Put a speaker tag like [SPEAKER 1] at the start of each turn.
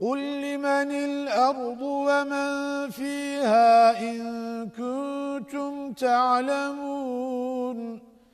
[SPEAKER 1] قل لمن الأرض ومن فيها إن كنتم تعلمون